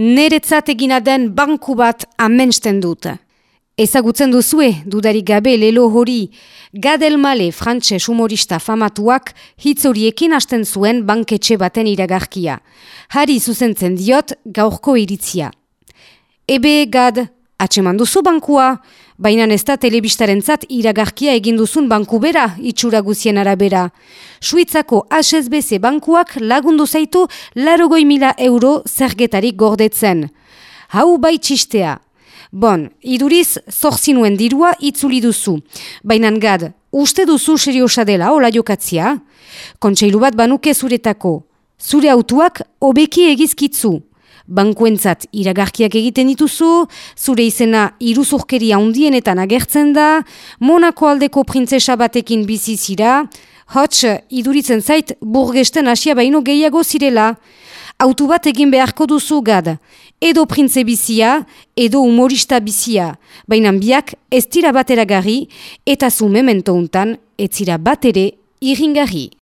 neretzat egina den banku bat amensten dut. Ezagutzen duzue, dudarik gabe lelo hori, Gadel Male frantses humorista famatuak hitz horiekin hasten zuen banketxe baten iragarkia. Hari zuzentzen diot gaurko iritzia. Ebe, Gad, atseman duzu bankua, baina ez da telebistaren zat iragarkia egin duzun banku bera, itxura guzien arabera. Suitzako HSBC bankuak lagundu zaitu larogoi mila euro zergetarik gordetzen. Hau bai txistea. Bon, iduriz, zorzinuen dirua itzuli duzu. Baina gad, uste duzu seriosa dela, hola jokatzia? Kontseilu bat banuke zuretako. Zure autuak obeki egizkitzu. Bankuentzat iragarkiak egiten dituzu, zure izena iruzurkeria undienetan agertzen da, Monako aldeko printzesa batekin bizi zira, hots, iduritzen zait, burgesten asia baino gehiago zirela. Autu bat egin beharko duzu gad, edo printze bizia, edo humorista bizia, baina biak ez dira batera gari, eta zu memento untan, ez zira bat ere irringarri.